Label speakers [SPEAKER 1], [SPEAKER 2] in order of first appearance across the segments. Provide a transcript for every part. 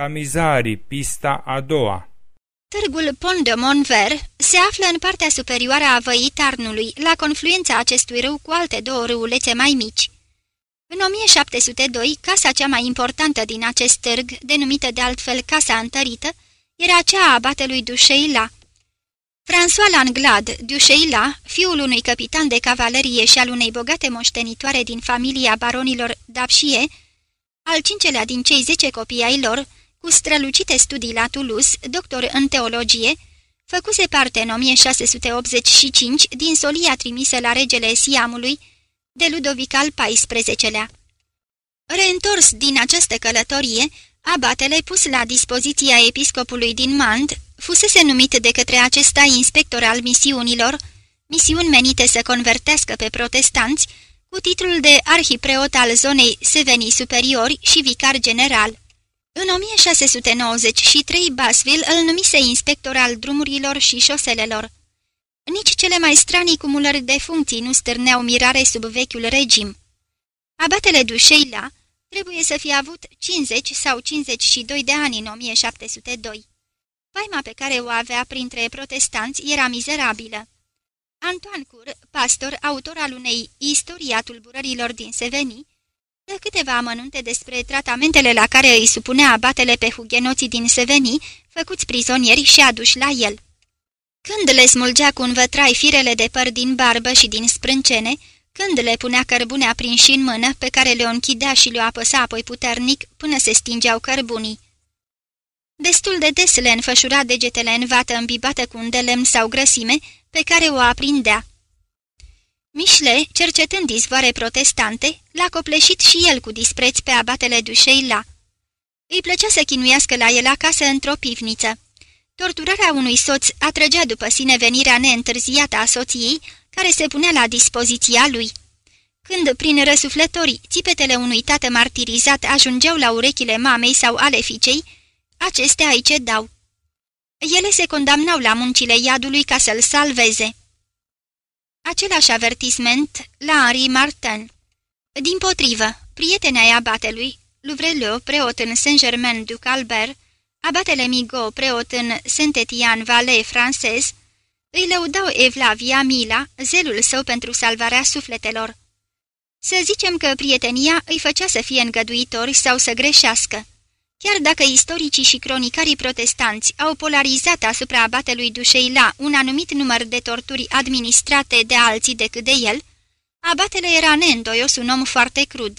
[SPEAKER 1] Camizari, pista a doua
[SPEAKER 2] Târgul Pont de Monver se află în partea superioară a văii Tarnului, la confluența acestui râu cu alte două râulețe mai mici. În 1702, casa cea mai importantă din acest târg, denumită de altfel Casa Întărită, era cea a abatelui Dușeila. François Langlade Dușeila, fiul unui capitan de cavalerie și al unei bogate moștenitoare din familia baronilor Dapșie, al cincelea din cei zece copii ai lor, cu strălucite studii la Toulouse, doctor în teologie, făcuse parte în 1685 din solia trimisă la regele Siamului de Ludovic al XIV-lea. Reîntors din această călătorie, abatele pus la dispoziția episcopului din Mand, fusese numit de către acesta inspector al misiunilor, misiuni menite să convertească pe protestanți, cu titlul de arhipreot al zonei Sevenii Superiori și vicar general. În 1693, Basville îl numise inspector al drumurilor și șoselelor. Nici cele mai stranii cumulări de funcții nu stârneau mirare sub vechiul regim. Abatele Dușeila trebuie să fie avut 50 sau 52 de ani în 1702. Faima pe care o avea printre protestanți era mizerabilă. Antoine Cur, pastor, autor al unei istorii a tulburărilor din Seveni, dă câteva amănunte despre tratamentele la care îi supunea abatele pe hugenoții din Seveni, făcuți prizonieri și aduși la el. Când le smulgea cu un vătrai firele de păr din barbă și din sprâncene, când le punea cărbune aprinși în mână, pe care le închidea și le apăsa apoi puternic până se stingeau cărbunii. Destul de des le înfășura degetele în vată îmbibată cu un de lemn sau grăsime, pe care o aprindea. Mișle, cercetând izvoare protestante, l-a copleșit și el cu dispreț pe abatele dușei la. Îi plăcea să chinuiască la el acasă într-o pivniță. Torturarea unui soț atrăgea după sine venirea neîntârziată a soției, care se punea la dispoziția lui. Când, prin răsuflători, țipetele unui tată martirizat ajungeau la urechile mamei sau ale fiicei, acestea îi cedau. Ele se condamnau la muncile iadului ca să-l salveze. Același avertisment la Henri Martin. Din potrivă, prietena abatelui, Louvreleu, preot în Saint-Germain-du-Calbert, abatele Migo, preot în Saint-Étienne-Valais francez, îi lăudau Evlavia Mila, zelul său pentru salvarea sufletelor. Să zicem că prietenia îi făcea să fie îngăduitori sau să greșească. Chiar dacă istoricii și cronicarii protestanți au polarizat asupra abatelui Dușeila un anumit număr de torturi administrate de alții decât de el, abatele era neîndoios un om foarte crud.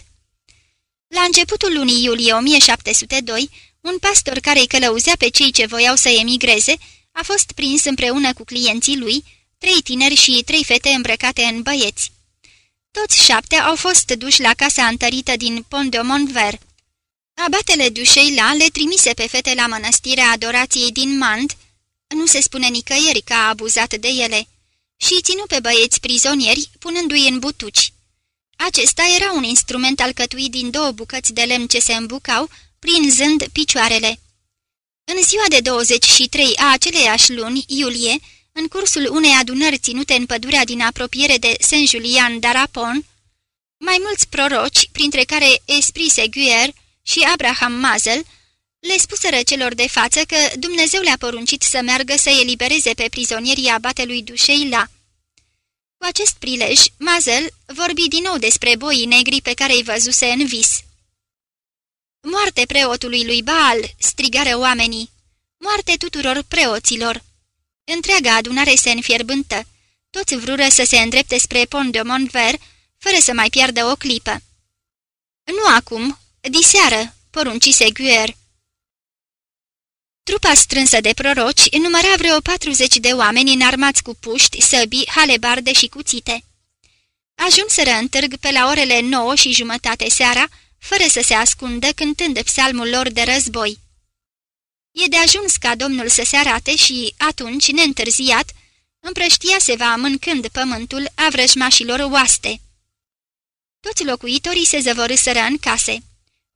[SPEAKER 2] La începutul lunii iulie 1702, un pastor care îi călăuzea pe cei ce voiau să emigreze, a fost prins împreună cu clienții lui, trei tineri și trei fete îmbrăcate în băieți. Toți șapte au fost duși la casa întărită din Pont de Montver. Abatele Dușeila le trimise pe fete la mănăstirea adorației din Mand, nu se spune nicăieri că a abuzat de ele, și ținu pe băieți prizonieri, punându-i în butuci. Acesta era un instrument alcătuit din două bucăți de lemn ce se îmbucau, prinzând picioarele. În ziua de 23 a aceleiași luni, iulie, în cursul unei adunări ținute în pădurea din apropiere de Saint-Julian d'Arapon, mai mulți proroci, printre care Esprit Seguier și Abraham Mazel, le spuseră celor de față că Dumnezeu le-a poruncit să meargă să elibereze pe prizonierii abatelui dușei la. Cu acest prilej, Mazel vorbi din nou despre boii negri pe care îi văzuse în vis. Moarte preotului lui Baal!" strigară oamenii. Moarte tuturor preoților!" Întreaga adunare se înfierbântă. Toți vrură să se îndrepte spre Pont de Montver, fără să mai piardă o clipă. Nu acum, diseară!" poruncise Guer. Trupa strânsă de proroci număra vreo 40 de oameni înarmați cu puști, săbii, halebarde și cuțite. Ajunseră în târg pe la orele nouă și jumătate seara, fără să se ascundă cântând psalmul lor de război. E de ajuns ca domnul să se arate și, atunci, neîntârziat, împrăștia se va mâncând pământul a vrăjmașilor oaste. Toți locuitorii se zăvorâsără în case.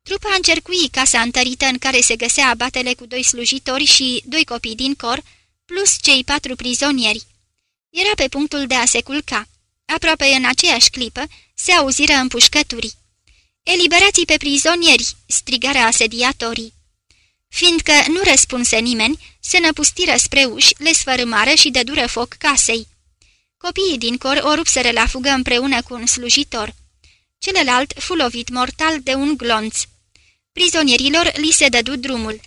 [SPEAKER 2] Trupa încercui casa întărită în care se găsea abatele cu doi slujitori și doi copii din cor, plus cei patru prizonieri. Era pe punctul de a se culca. Aproape în aceeași clipă se auziră împușcături. Eliberații pe prizonieri!" strigară asediatorii. Fiindcă nu răspunse nimeni, se năpustiră spre uși, le sfărâmară și dură foc casei. Copiii din cor o rupseră la fugă împreună cu un slujitor. Celălalt fu lovit mortal de un glonț. Prizonierilor li se dădu drumul.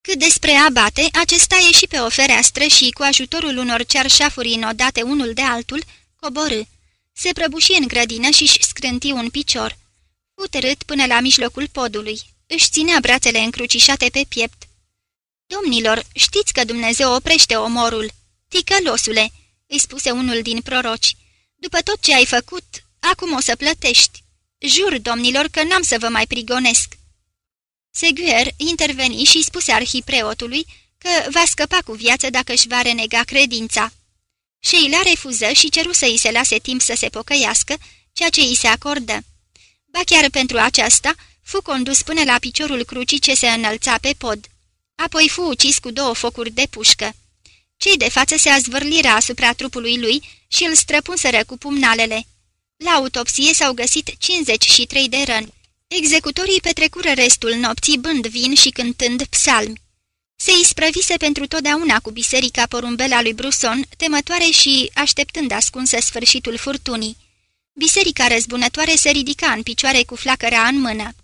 [SPEAKER 2] Cât despre abate, acesta ieși pe o fereastră și, cu ajutorul unor cearșafuri inodate unul de altul, coborâ. Se prăbuși în grădină și-și scrânti un picior. Utărât până la mijlocul podului. Își ținea brațele încrucișate pe piept. Domnilor, știți că Dumnezeu oprește omorul. Ticălosule, îi spuse unul din proroci. După tot ce ai făcut, acum o să plătești. Jur, domnilor, că n-am să vă mai prigonesc. Seguier interveni și spuse arhipreotului că va scăpa cu viață dacă își va renega credința. Sheila refuză și ceru să îi se lase timp să se pocăiască, ceea ce îi se acordă. Ba chiar pentru aceasta, fu condus până la piciorul crucii ce se înălța pe pod. Apoi fu ucis cu două focuri de pușcă. Cei de față se azvârliră asupra trupului lui și îl străpunseră cu pumnalele. La autopsie s-au găsit 53 de răni. Executorii petrecură restul nopții bând vin și cântând psalmi. Se isprăvise pentru totdeauna cu biserica porumbela lui Bruson, temătoare și așteptând ascunsă sfârșitul furtunii. Biserica răzbunătoare se ridica în picioare cu flacăra în mână.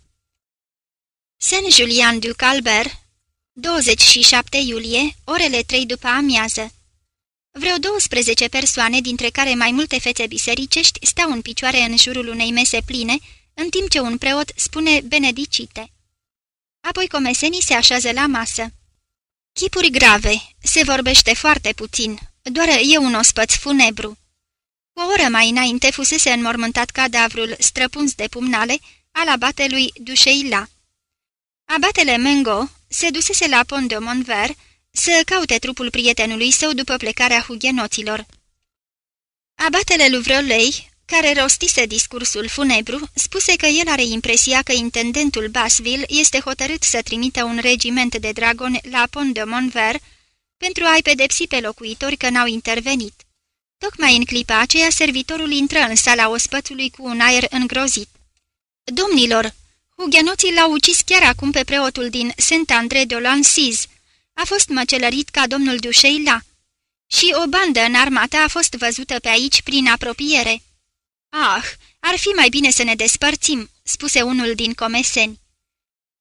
[SPEAKER 2] Saint-Julien du Calbert, 27 iulie, orele 3 după amiază. Vreo 12 persoane, dintre care mai multe fețe bisericești, stau în picioare în jurul unei mese pline, în timp ce un preot spune benedicite. Apoi comesenii se așează la masă. Chipuri grave, se vorbește foarte puțin, doar e un ospăț funebru. O oră mai înainte fusese înmormântat cadavrul străpuns de pumnale al abatelui Dușeila. Abatele Mengo se dusese la Pont de Monver să caute trupul prietenului său după plecarea hugenoților. Abatele Luvrolei, care rostise discursul funebru, spuse că el are impresia că intendentul Basville este hotărât să trimită un regiment de dragoni la Pont de Monver pentru a-i pedepsi pe locuitori că n-au intervenit. Tocmai în clipa aceea, servitorul intră în sala ospățului cu un aer îngrozit. Domnilor, hugenoții l-au ucis chiar acum pe preotul din Saint-André de Lancis. A fost măcelărit ca domnul Dușeila. Și o bandă înarmată a fost văzută pe aici prin apropiere. Ah, ar fi mai bine să ne despărțim," spuse unul din comeseni.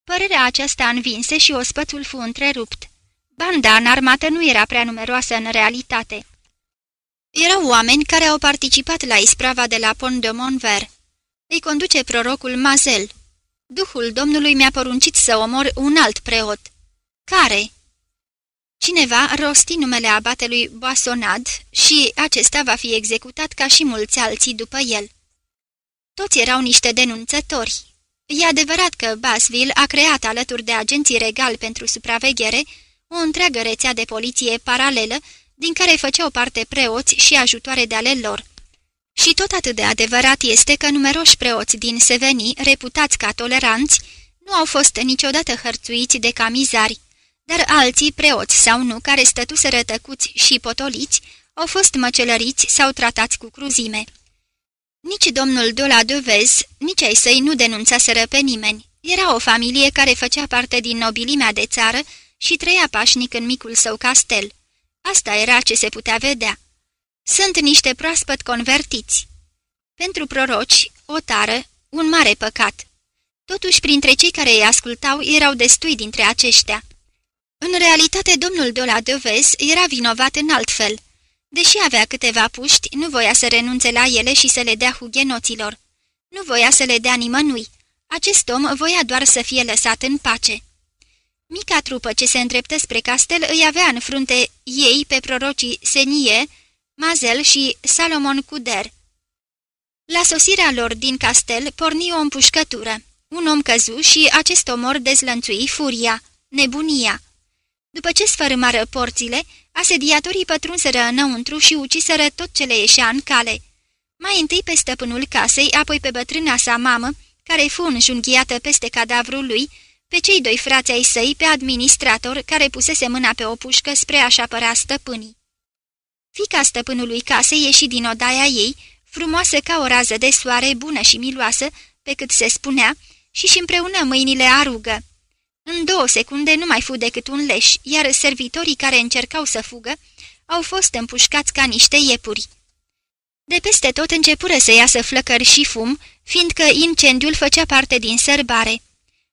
[SPEAKER 2] Părerea aceasta învinse și ospățul fu întrerupt. Banda înarmată nu era prea numeroasă în realitate. Erau oameni care au participat la isprava de la Pont de Monver. Îi conduce prorocul Mazel. Duhul Domnului mi-a poruncit să omor un alt preot. Care? Cineva rosti numele abatelui Boasonad și acesta va fi executat ca și mulți alții după el. Toți erau niște denunțători. E adevărat că Basville a creat alături de agenții regali pentru supraveghere o întreagă rețea de poliție paralelă, din care făceau parte preoți și ajutoare de ale lor. Și tot atât de adevărat este că numeroși preoți din Seveni, reputați ca toleranți, nu au fost niciodată hărțuiți de camizari dar alții, preoți sau nu, care stătuseră tăcuți și potoliți, au fost măcelăriți sau tratați cu cruzime. Nici domnul de la Dovez, nici ai săi nu denunțaseră pe nimeni. Era o familie care făcea parte din nobilimea de țară și trăia pașnic în micul său castel. Asta era ce se putea vedea. Sunt niște proaspăt convertiți. Pentru proroci, o tară, un mare păcat. Totuși, printre cei care îi ascultau, erau destui dintre aceștia. În realitate, domnul de la Deves era vinovat în alt fel. Deși avea câteva puști, nu voia să renunțe la ele și să le dea hughenoților. Nu voia să le dea nimănui. Acest om voia doar să fie lăsat în pace. Mica trupă ce se îndreptă spre castel îi avea în frunte ei pe prorocii Senie, Mazel și Salomon Cuder. La sosirea lor din castel porni o împușcătură. Un om căzu și acest omor dezlănțui furia, nebunia. După ce sfărâmară porțile, asediatorii pătrunseră înăuntru și uciseră tot ce le ieșea în cale. Mai întâi pe stăpânul casei, apoi pe bătrâna sa mamă, care fu înjunghiată peste cadavrul lui, pe cei doi frați ai săi, pe administrator, care pusese mâna pe o pușcă spre a-și apăra stăpânii. Fica stăpânului casei ieși din odaia ei, frumoasă ca o rază de soare, bună și miloasă, pe cât se spunea, și-și împreună mâinile arugă. În două secunde nu mai fu decât un leș, iar servitorii care încercau să fugă au fost împușcați ca niște iepuri. De peste tot începură să iasă flăcări și fum, fiindcă incendiul făcea parte din sărbare.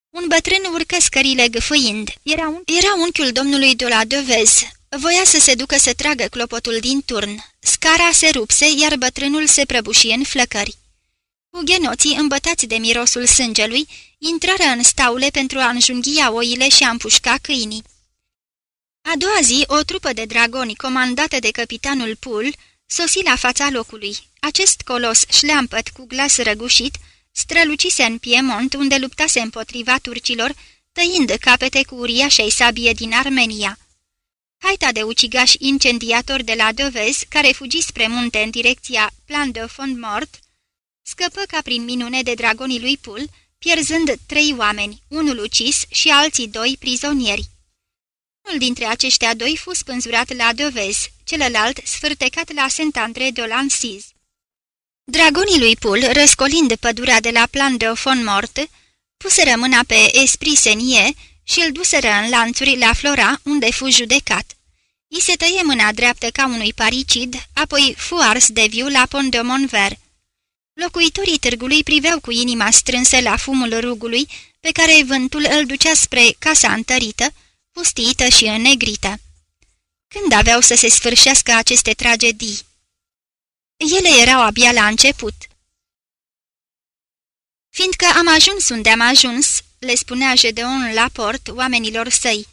[SPEAKER 2] Un bătrân urcă scările gâfâind. Era, un... Era unchiul domnului de la Dovez. Voia să se ducă să tragă clopotul din turn. Scara se rupse, iar bătrânul se prăbuși în flăcări. Ughenoții, îmbătați de mirosul sângelui, intrară în staule pentru a înjunghia oile și a împușca câinii. A doua zi, o trupă de dragoni, comandată de capitanul Pul, sosi la fața locului. Acest colos șleampăt cu glas răgușit strălucise în Piemont, unde luptase împotriva turcilor, tăind capete cu uriașei sabie din Armenia. Haita de ucigași incendiatori de la Dovez, care fugi spre munte în direcția Plan de Fond Mort, scăpă ca prin minune de dragonii lui Pul, pierzând trei oameni, unul ucis și alții doi prizonieri. Unul dintre aceștia doi fu spânzurat la Dovez, celălalt sfârtecat la Saint-André de Lancis. Dragonii lui Pul, răscolind pădurea de la Plan de Font-Mort, puseră mâna pe Esprit Senie și îl duseră în lanțuri la Flora, unde fu judecat. I se tăie mâna dreaptă ca unui paricid, apoi fu ars de viu la Pont de Monver. Locuitorii târgului priveau cu inima strânsă la fumul rugului, pe care vântul îl ducea spre casa întărită, pustiită și înnegrită. Când aveau să se sfârșească aceste tragedii? Ele erau abia la început. Fiindcă am ajuns unde am ajuns, le spunea Gedeon la port oamenilor săi,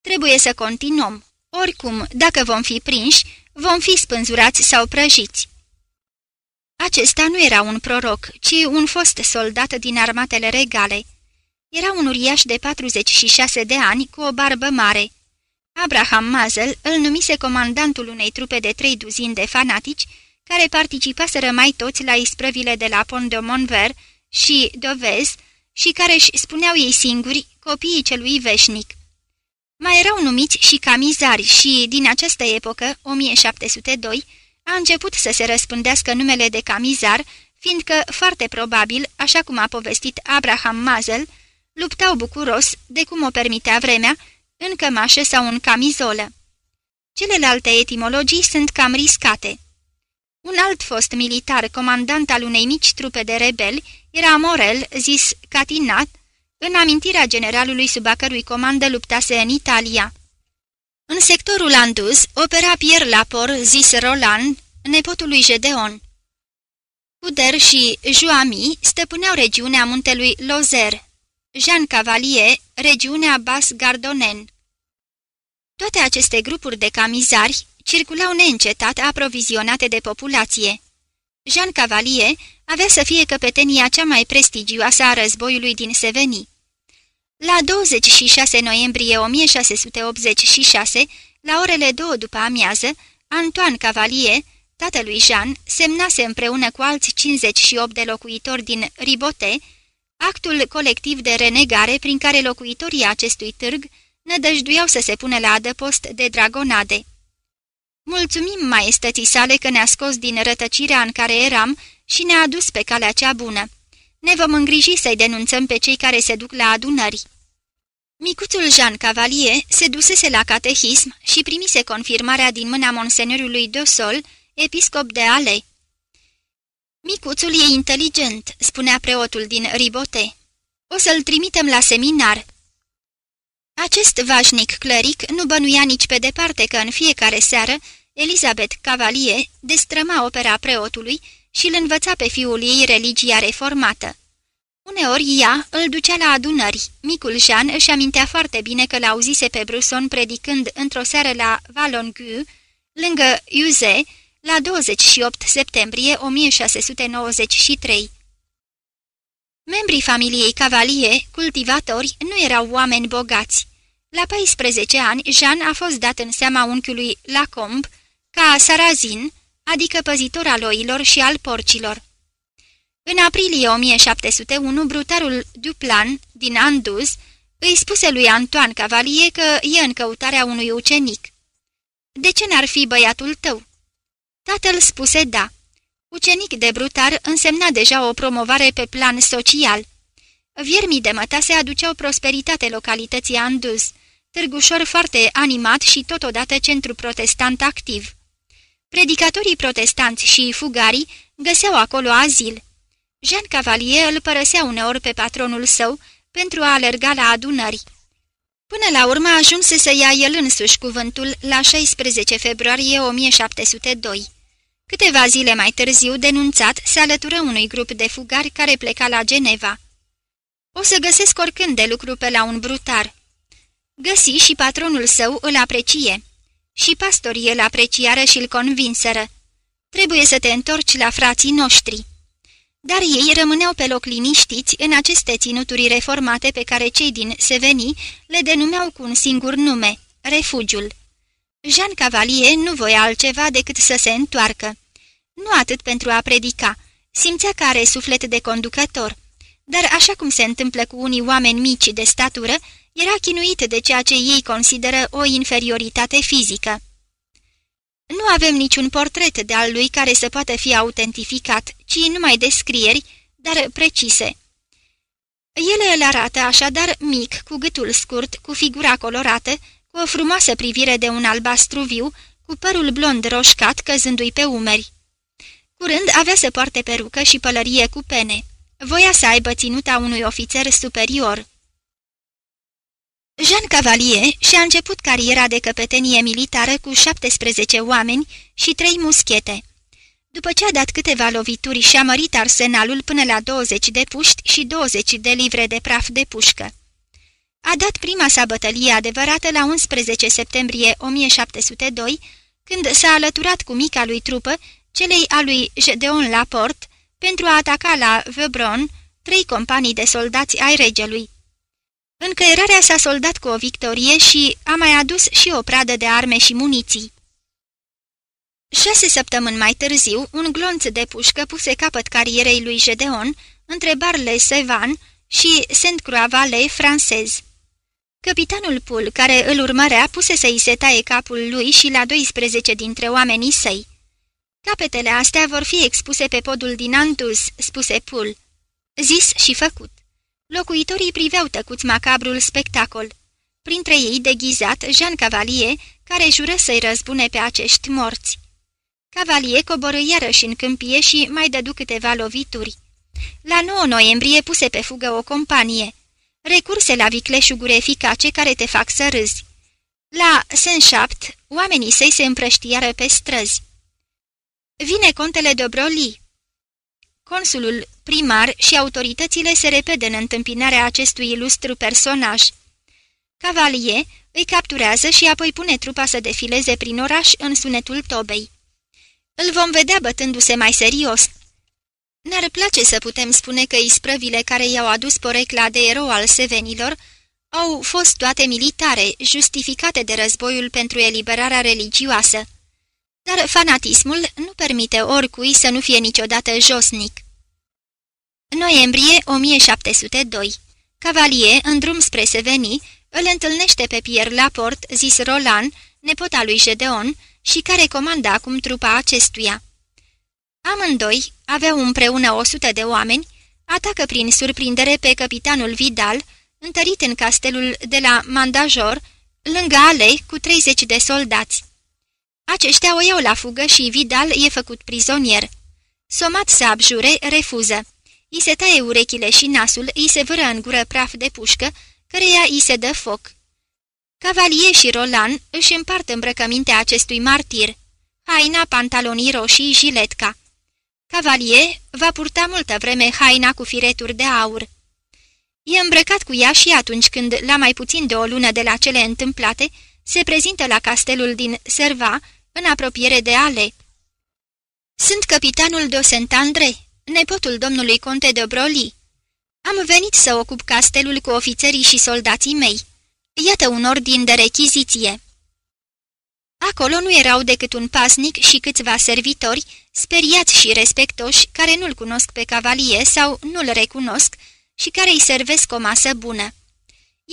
[SPEAKER 2] trebuie să continuăm. Oricum, dacă vom fi prinși, vom fi spânzurați sau prăjiți. Acesta nu era un proroc, ci un fost soldat din armatele regale. Era un uriaș de 46 de ani cu o barbă mare. Abraham Mazel îl numise comandantul unei trupe de trei duzini de fanatici care participaseră mai toți la isprăvile de la Pont de Monver și Dovez și care își spuneau ei singuri copiii celui veșnic. Mai erau numiți și camizari și, din această epocă, 1702, a început să se răspândească numele de camizar, fiindcă, foarte probabil, așa cum a povestit Abraham Mazel, luptau bucuros, de cum o permitea vremea, în cămașă sau în camizolă. Celelalte etimologii sunt cam riscate. Un alt fost militar, comandant al unei mici trupe de rebeli, era Morel, zis Catinat, în amintirea generalului sub a cărui comandă luptase în Italia. În sectorul anduz opera Pierre Lapor, zis Roland, nepotul lui Gedeon. Puder și Joami stăpâneau regiunea muntelui Lozer, Jean Cavalier, regiunea Bas-Gardonen. Toate aceste grupuri de camizari circulau neîncetat aprovizionate de populație. Jean Cavalier avea să fie căpetenia cea mai prestigioasă a războiului din Seveni. La 26 noiembrie 1686, la orele două după amiază, Antoine Cavalier, tatălui Jean, semnase împreună cu alți 58 de locuitori din Ribote, actul colectiv de renegare prin care locuitorii acestui târg nădăjduiau să se pună la adăpost de dragonade. Mulțumim maestății sale că ne-a scos din rătăcirea în care eram și ne-a adus pe calea cea bună. Ne vom îngriji să-i denunțăm pe cei care se duc la adunări. Micuțul Jean Cavalier se dusese la catehism și primise confirmarea din mâna monseniorului Dosol, episcop de Ale. Micuțul e inteligent," spunea preotul din Ribote. O să-l trimitem la seminar." Acest vașnic cleric nu bănuia nici pe departe că în fiecare seară Elizabeth Cavalier destrăma opera preotului și îl învăța pe fiul ei religia reformată. Uneori ea îl ducea la adunări. Micul Jean își amintea foarte bine că l-auzise pe Bruson predicând într-o seară la Valongu, lângă Iuze, la 28 septembrie 1693. Membrii familiei Cavalier, cultivatori, nu erau oameni bogați. La 14 ani, Jean a fost dat în seama unchiului Lacombe ca sarazin, adică păzitor al oilor și al porcilor. În aprilie 1701, brutarul Duplan din Anduz îi spuse lui Antoine Cavalier că e în căutarea unui ucenic. De ce n-ar fi băiatul tău?" Tatăl spuse da. Ucenic de brutar însemna deja o promovare pe plan social. Viermii de mătase aduceau prosperitate localității Anduz, târgușor foarte animat și totodată centru protestant activ. Predicatorii protestanți și fugarii găseau acolo azil. Jean Cavalier îl părăsea uneori pe patronul său pentru a alerga la adunări. Până la urmă ajunse să ia el însuși cuvântul la 16 februarie 1702. Câteva zile mai târziu, denunțat, se alătură unui grup de fugari care pleca la Geneva. O să găsesc oricând de lucru pe la un brutar. Găsi și patronul său îl aprecie. Și pastorii îl apreciară și îl convinseră. Trebuie să te întorci la frații noștri. Dar ei rămâneau pe loc liniștiți în aceste ținuturi reformate pe care cei din Seveni le denumeau cu un singur nume, refugiul. Jean Cavalier nu voia altceva decât să se întoarcă. Nu atât pentru a predica, simțea că are suflet de conducător, dar așa cum se întâmplă cu unii oameni mici de statură, era chinuit de ceea ce ei consideră o inferioritate fizică. Nu avem niciun portret de al lui care să poată fi autentificat, ci numai descrieri, dar precise. Ele îl arată așadar mic, cu gâtul scurt, cu figura colorată, cu o frumoasă privire de un albastru viu, cu părul blond roșcat căzându-i pe umeri. Curând avea să poarte perucă și pălărie cu pene. Voia să aibă ținuta unui ofițer superior. Jean Cavalier și-a început cariera de căpetenie militară cu 17 oameni și trei muschete. După ce a dat câteva lovituri și-a mărit arsenalul până la 20 de puști și 20 de livre de praf de pușcă. A dat prima sa bătălie adevărată la 11 septembrie 1702, când s-a alăturat cu mica lui trupă celei a lui Gedeon Laport pentru a ataca la Vebron trei companii de soldați ai regelui. Încăierarea s-a soldat cu o victorie și a mai adus și o pradă de arme și muniții. Șase săptămâni mai târziu, un glonț de pușcă puse capăt carierei lui Gedeon între Barle Sevan și Saint-Croix-Vallée francez. Capitanul Pul, care îl urmărea, puse să-i se taie capul lui și la 12 dintre oamenii săi. Capetele astea vor fi expuse pe podul din Antus, spuse Pul. Zis și făcut. Locuitorii priveau tăcuți macabrul spectacol. Printre ei deghizat Jean Cavalier, care jură să-i răzbune pe acești morți. Cavalier coboră iarăși în câmpie și mai dădu câteva lovituri. La 9 noiembrie puse pe fugă o companie. Recurse la vicleșuguri eficace care te fac să râzi. La Saint-Chapt, oamenii săi se împrăștiară pe străzi. Vine contele de Broli. Consulul primar și autoritățile se repede în întâmpinarea acestui ilustru personaj. Cavalier îi capturează și apoi pune trupa să defileze prin oraș în sunetul tobei. Îl vom vedea bătându-se mai serios. Ne-ar place să putem spune că isprăvile care i-au adus porecla de erou al sevenilor au fost toate militare, justificate de războiul pentru eliberarea religioasă. Dar fanatismul nu permite oricui să nu fie niciodată josnic. Noiembrie 1702 Cavalier, în drum spre Seveni, îl întâlnește pe Pierre Laporte, zis Roland, nepota lui Gedeon, și care comanda acum trupa acestuia. Amândoi aveau împreună o sută de oameni, atacă prin surprindere pe capitanul Vidal, întărit în castelul de la Mandajor, lângă ale cu 30 de soldați. Aceștia o iau la fugă și Vidal e făcut prizonier. Somat să abjure, refuză. I se taie urechile și nasul, îi se vără în gură praf de pușcă, căreia îi se dă foc. Cavalie și Roland își împart îmbrăcămintea acestui martir, haina, pantalonii roșii, jiletca. Cavalie va purta multă vreme haina cu fireturi de aur. E îmbrăcat cu ea și atunci când, la mai puțin de o lună de la cele întâmplate, se prezintă la castelul din Serva, în apropiere de Ale. Sunt capitanul de Saint-André, nepotul domnului conte de Broli. Am venit să ocup castelul cu ofițerii și soldații mei. Iată un ordin de rechiziție. Acolo nu erau decât un pasnic și câțiva servitori, speriați și respectoși, care nu-l cunosc pe cavalie sau nu-l recunosc și care îi servesc o masă bună.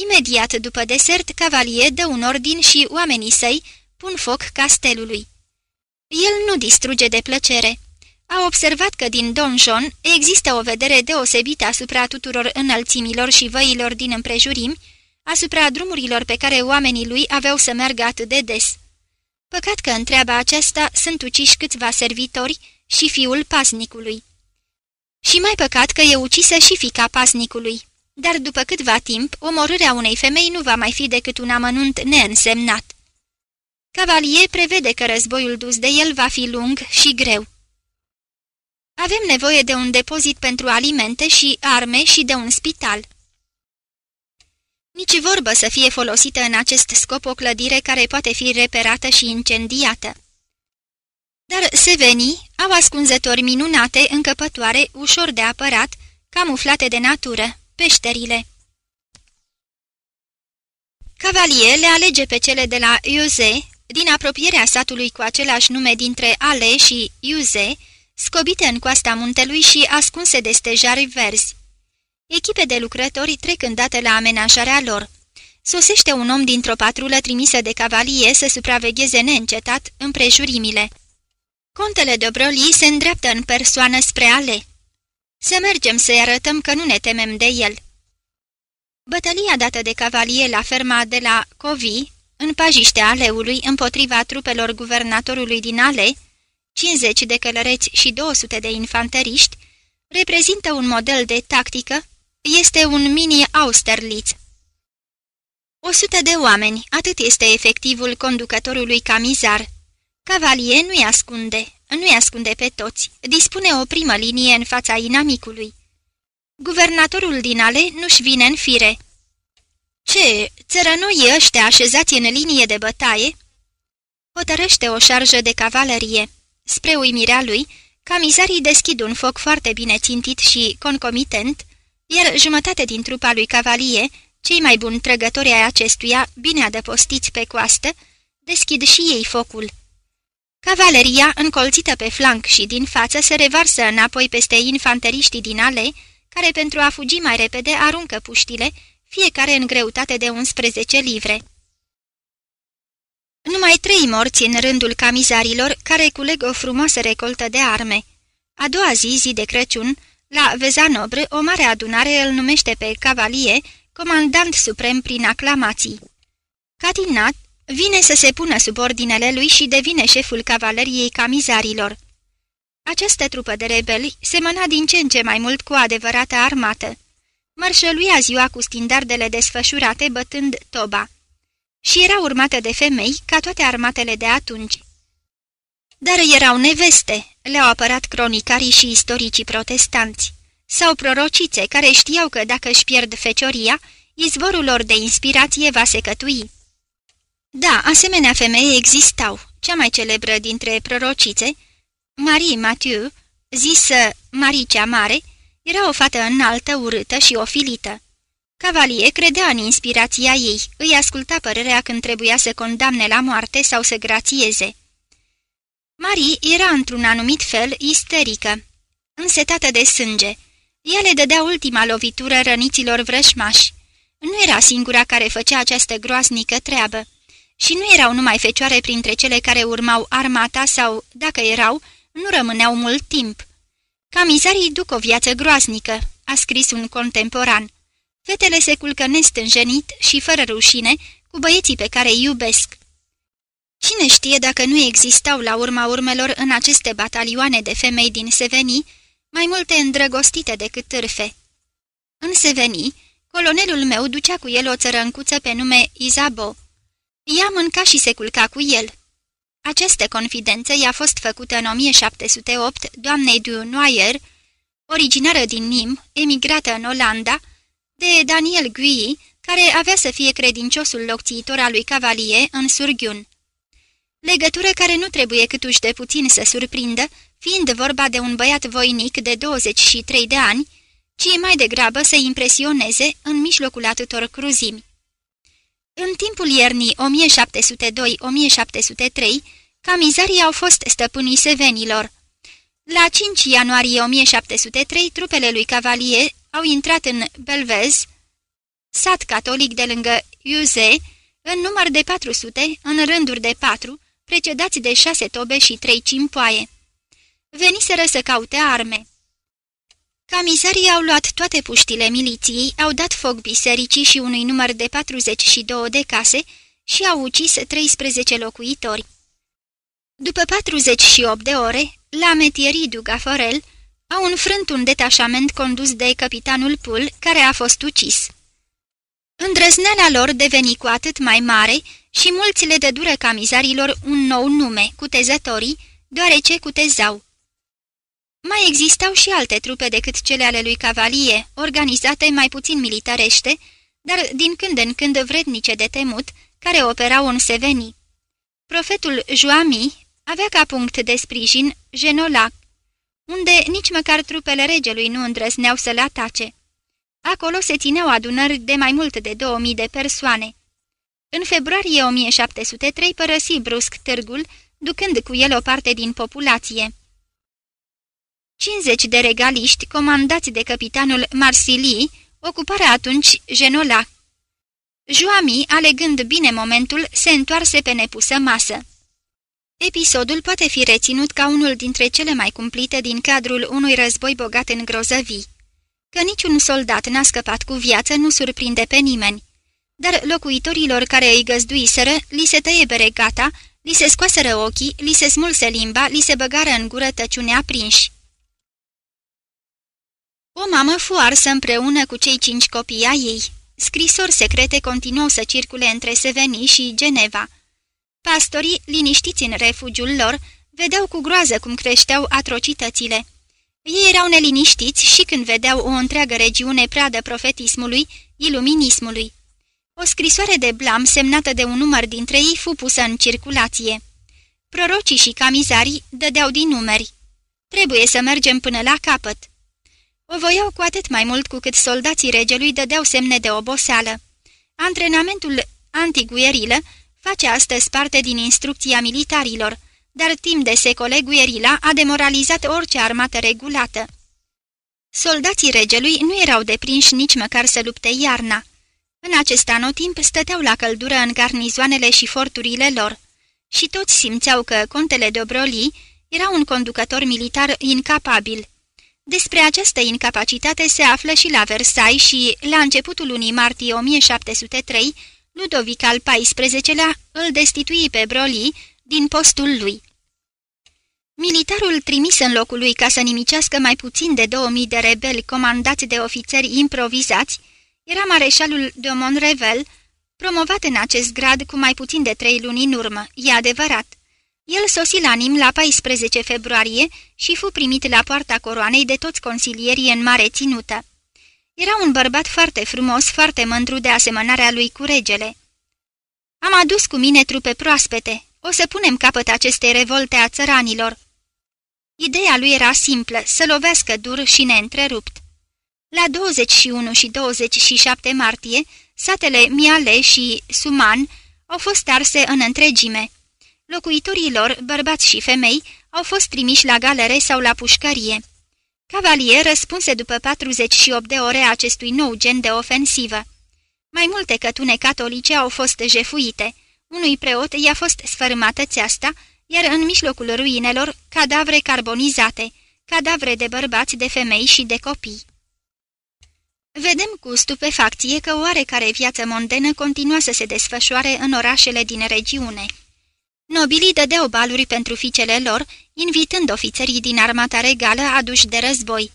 [SPEAKER 2] Imediat după desert, cavalie dă un ordin și oamenii săi pun foc castelului. El nu distruge de plăcere. a observat că din donjon există o vedere deosebită asupra tuturor înălțimilor și văilor din împrejurimi, asupra drumurilor pe care oamenii lui aveau să meargă atât de des. Păcat că în treaba aceasta sunt uciși câțiva servitori și fiul pasnicului. Și mai păcat că e ucisă și fica pasnicului, dar după câtva timp, omorârea unei femei nu va mai fi decât un amănunt neînsemnat. Cavalier prevede că războiul dus de el va fi lung și greu. Avem nevoie de un depozit pentru alimente și arme și de un spital. Nici vorbă să fie folosită în acest scop o clădire care poate fi reperată și incendiată. Dar sevenii au ascunzători minunate, încăpătoare, ușor de apărat, camuflate de natură, peșterile. Cavalier le alege pe cele de la Iuze, din apropierea satului cu același nume dintre Ale și Iuze, scobite în coasta muntelui și ascunse de stejari verzi. Echipe de lucrători trec îndată la amenajarea lor. Sosește un om dintr-o patrulă trimisă de cavalie să supravegheze neîncetat împrejurimile. Contele de Broli se îndreaptă în persoană spre ale. Să mergem să-i arătăm că nu ne temem de el. Bătălia dată de cavalie la ferma de la Covi, în pajiștea aleului împotriva trupelor guvernatorului din Ale, 50 de călăreți și 200 de infanteriști, reprezintă un model de tactică, este un mini-Austerlitz. 100 de oameni, atât este efectivul conducătorului camizar. Cavalie nu-i ascunde, nu-i ascunde pe toți, dispune o primă linie în fața inamicului. Guvernatorul din ale nu-și vine în fire. Ce, țărănoii ăștia așezați în linie de bătaie? Hotărăște o șarjă de cavalerie. Spre uimirea lui, camizarii deschid un foc foarte bine țintit și concomitent, iar jumătate din trupa lui cavalie, cei mai buni trăgători ai acestuia, bine adăpostiți pe coastă, deschid și ei focul. Cavaleria, încolțită pe flanc și din față, se revarsă înapoi peste infanteriștii din ale, care pentru a fugi mai repede aruncă puștile, fiecare în greutate de 11 livre. Numai trei morți în rândul camizarilor care culeg o frumoasă recoltă de arme. A doua zi, zi de Crăciun, la Vezanobre, o mare adunare îl numește pe Cavalie, comandant suprem prin aclamații. Catinat vine să se pună sub ordinele lui și devine șeful cavaleriei camizarilor. Această trupă de rebeli semăna din ce în ce mai mult cu adevărată armată. Mărșăluia ziua cu stindardele desfășurate bătând toba. Și era urmată de femei ca toate armatele de atunci. Dar erau neveste, le-au apărat cronicarii și istoricii protestanți, sau prorocițe care știau că dacă își pierd fecioria, izvorul lor de inspirație va secătui. Da, asemenea femei existau, cea mai celebră dintre prorocițe, Marie Mathieu, zisă Marie cea Mare, era o fată înaltă, urâtă și ofilită. Cavalie credea în inspirația ei, îi asculta părerea când trebuia să condamne la moarte sau să grațieze. Marie era într-un anumit fel isterică, însetată de sânge. Ea le dădea ultima lovitură răniților vrășmași. Nu era singura care făcea această groaznică treabă. Și nu erau numai fecioare printre cele care urmau armata sau, dacă erau, nu rămâneau mult timp. Camizarii duc o viață groaznică, a scris un contemporan. Fetele se culcă nestânjenit și fără rușine cu băieții pe care îi iubesc. Cine știe dacă nu existau la urma urmelor în aceste batalioane de femei din Seveni mai multe îndrăgostite decât târfe. În Seveni, colonelul meu ducea cu el o țărăncuță pe nume Izabo. Ea mânca și se culca cu el. Această confidență i-a fost făcută în 1708 doamnei du Noyer, originară din Nim, emigrată în Olanda, de Daniel Gui, care avea să fie credinciosul locțiitor al lui Cavalier în Surghiun. Legătură care nu trebuie câtuși de puțin să surprindă, fiind vorba de un băiat voinic de 23 de ani, ci mai degrabă să impresioneze în mijlocul atâtor cruzimi. În timpul iernii 1702-1703, camizarii au fost stăpânii sevenilor. La 5 ianuarie 1703, trupele lui Cavalier au intrat în Belvez, sat catolic de lângă Iuze, în număr de 400, în rânduri de patru, precedați de șase tobe și trei cimpoaie. Veniseră să caute arme. Camizarii au luat toate puștile miliției, au dat foc bisericii și unui număr de 42 de case și au ucis 13 locuitori. După 48 de ore, la metierii du Gaforel, au înfrânt un detașament condus de capitanul Pul, care a fost ucis. Îndrăzneala lor deveni cu atât mai mare și mulți le dădură camizarilor un nou nume, cutezătorii, deoarece cutezau. Mai existau și alte trupe decât cele ale lui Cavalie, organizate mai puțin militarește, dar din când în când vrednice de temut, care operau în Seveni. Profetul Joami avea ca punct de sprijin Genolac, unde nici măcar trupele regelui nu îndrăzneau să-l atace. Acolo se țineau adunări de mai mult de 2000 de persoane. În februarie 1703 părăsi brusc târgul, ducând cu el o parte din populație. 50 de regaliști, comandați de capitanul Marsilii, ocupară atunci Genolac. Joami, alegând bine momentul, se întoarse pe nepusă masă. Episodul poate fi reținut ca unul dintre cele mai cumplite din cadrul unui război bogat în grozăvii. Că niciun soldat n-a scăpat cu viață nu surprinde pe nimeni, dar locuitorilor care îi găzduiseră li se tăie beregata, li se scoaseră ochii, li se smulse limba, li se băgară în gură tăciune aprinși. O mamă fu arsă împreună cu cei cinci copii ai ei. Scrisori secrete continuau să circule între Seveni și Geneva. Pastorii, liniștiți în refugiul lor, vedeau cu groază cum creșteau atrocitățile. Ei erau neliniștiți și când vedeau o întreagă regiune pradă profetismului, iluminismului. O scrisoare de blam semnată de un număr dintre ei fu pusă în circulație. Prorocii și camizarii dădeau din numeri. Trebuie să mergem până la capăt. O voiau cu atât mai mult cu cât soldații regelui dădeau semne de oboseală. Antrenamentul antiguerilă face astăzi parte din instrucția militarilor, dar timp de secole guerila a demoralizat orice armată regulată. Soldații regelui nu erau deprinși nici măcar să lupte iarna. În acest anotimp stăteau la căldură în garnizoanele și forturile lor și toți simțeau că contele de Obroli era un conducător militar incapabil. Despre această incapacitate se află și la Versailles și, la începutul lunii martie 1703, Ludovic al XIV-lea îl destitui pe Broli din postul lui. Militarul trimis în locul lui ca să nimicească mai puțin de 2000 de rebeli comandați de ofițeri improvizați, era mareșalul de Monrevel, promovat în acest grad cu mai puțin de trei luni în urmă, e adevărat. El sosi la Nim la 14 februarie și fu primit la poarta coroanei de toți consilierii în mare ținută. Era un bărbat foarte frumos, foarte mândru de asemănarea lui cu regele. Am adus cu mine trupe proaspete. O să punem capăt acestei revolte a țăranilor." Ideea lui era simplă, să lovească dur și neîntrerupt. La 21 și 27 martie, satele Miale și Suman au fost arse în întregime. Locuitorii lor, bărbați și femei, au fost trimiși la galere sau la pușcărie. Cavalier răspunse după 48 de ore acestui nou gen de ofensivă. Mai multe cătune catolice au fost jefuite. Unui preot i-a fost sfărâmată țeasta, iar în mijlocul ruinelor cadavre carbonizate, cadavre de bărbați, de femei și de copii. Vedem cu stupefacție că oarecare viață mondenă continua să se desfășoare în orașele din regiune. Nobilii dădeau baluri pentru fiicele lor, invitând ofițerii din armata regală aduși de război.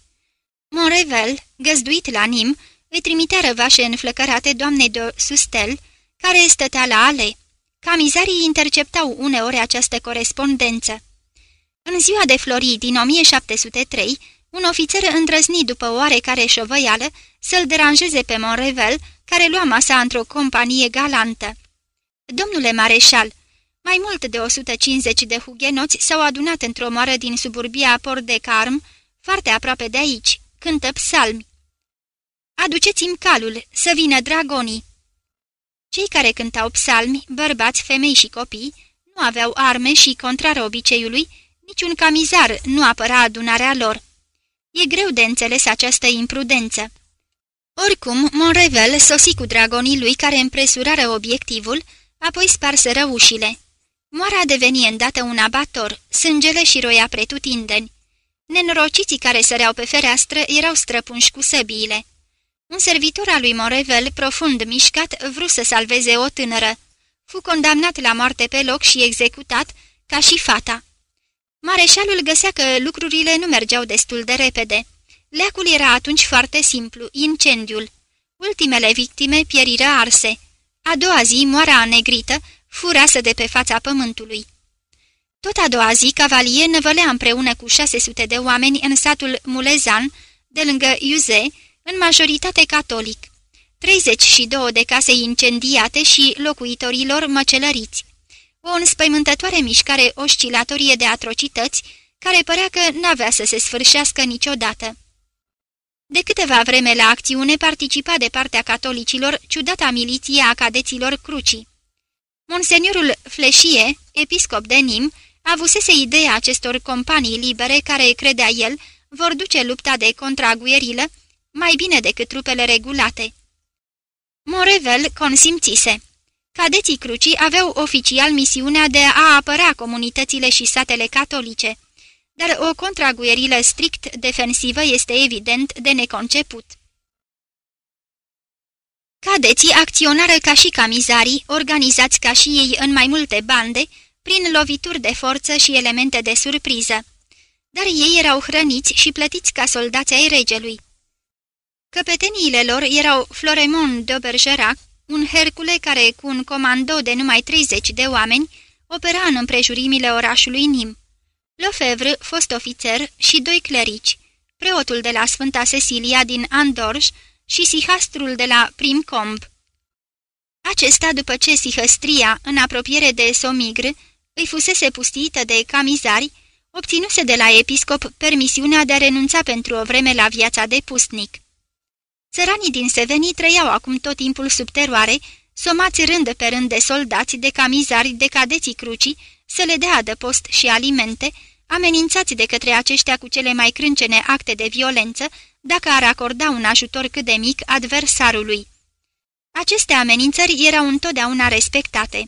[SPEAKER 2] Monrevel, găzduit la Nim, îi trimitea răvașe înflăcărate doamnei de Sustel, care stătea la ale. Camizarii interceptau uneori această corespondență. În ziua de florii din 1703, un ofițer îndrăzni după oarecare șovăială să-l deranjeze pe Monrevel, care lua masa într-o companie galantă. Domnule mareșal, mai mult de 150 de hugenoți s-au adunat într-o moară din suburbia Port de Carm, foarte aproape de aici, cântă psalmi. Aduceți-mi calul, să vină dragonii! Cei care cântau psalmi, bărbați, femei și copii, nu aveau arme și, contrar obiceiului, niciun camizar nu apăra adunarea lor. E greu de înțeles această imprudență. Oricum, Monrevel sosi cu dragonii lui care împresurară obiectivul, apoi sparseră ușile. Moara deveni îndată un abator, sângele și roia pretutindeni. Nenorociții care săreau pe fereastră erau străpunși cu săbiile. Un servitor al lui Morevel, profund mișcat, vrut să salveze o tânără. Fu condamnat la moarte pe loc și executat, ca și fata. Mareșalul găsea că lucrurile nu mergeau destul de repede. Leacul era atunci foarte simplu, incendiul. Ultimele victime pieriră arse. A doua zi, moara negrită, fu rasă de pe fața pământului. Tot a doua zi, cavalie năvălea împreună cu 600 de oameni în satul Mulezan, de lângă Iuze, în majoritate catolic. 32 de case incendiate și locuitorilor măcelăriți. O înspăimântătoare mișcare oscilatorie de atrocități, care părea că n-avea să se sfârșească niciodată. De câteva vreme la acțiune participa de partea catolicilor ciudata miliție a cadeților crucii. Monseniorul Fleșie, episcop de Nim, avusese ideea acestor companii libere care, credea el, vor duce lupta de contraguerilă mai bine decât trupele regulate. Morevel consimțise. Cadeții crucii aveau oficial misiunea de a apăra comunitățile și satele catolice, dar o contraguerilă strict defensivă este evident de neconceput. Cadeții acționară ca și camizarii, organizați ca și ei în mai multe bande, prin lovituri de forță și elemente de surpriză. Dar ei erau hrăniți și plătiți ca soldați ai regelui. Căpeteniile lor erau Floremont de Bergerac, un Hercule care, cu un comando de numai 30 de oameni, opera în împrejurimile orașului Nim. Lefebvre, fost ofițer, și doi clerici, preotul de la Sfânta Cecilia din Andorj și sihastrul de la Primcomb. Acesta, după ce sihăstria, în apropiere de Somigr, îi fusese pustită de camizari, obținuse de la episcop permisiunea de a renunța pentru o vreme la viața de pustnic. Țăranii din Sevenii trăiau acum tot timpul sub teroare, somați rând pe rând de soldați, de camizari, de cadeții crucii, să le dea adăpost și alimente, amenințați de către aceștia cu cele mai crâncene acte de violență, dacă ar acorda un ajutor cât de mic adversarului. Aceste amenințări erau întotdeauna respectate.